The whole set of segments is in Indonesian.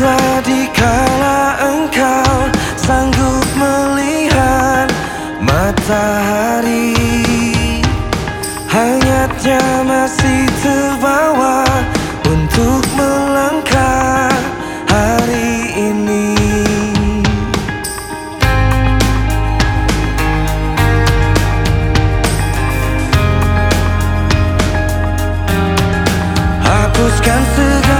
Ingatlah dikala engkau sanggup melihat matahari. Hangatnya masih terbawa untuk melangkah hari ini. Hapuskan segala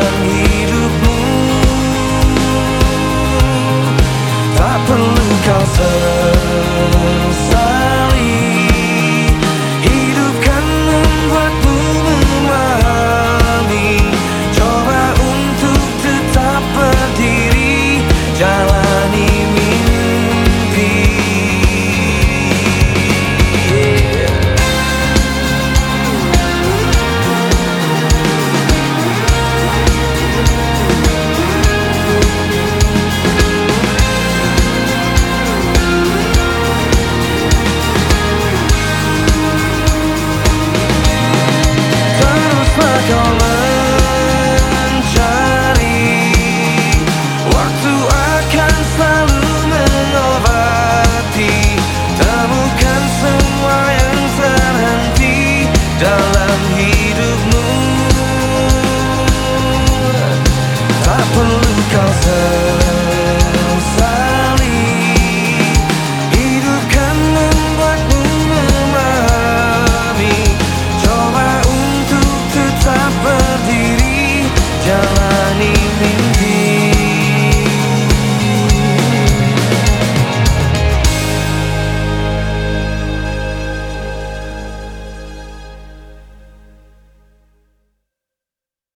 You.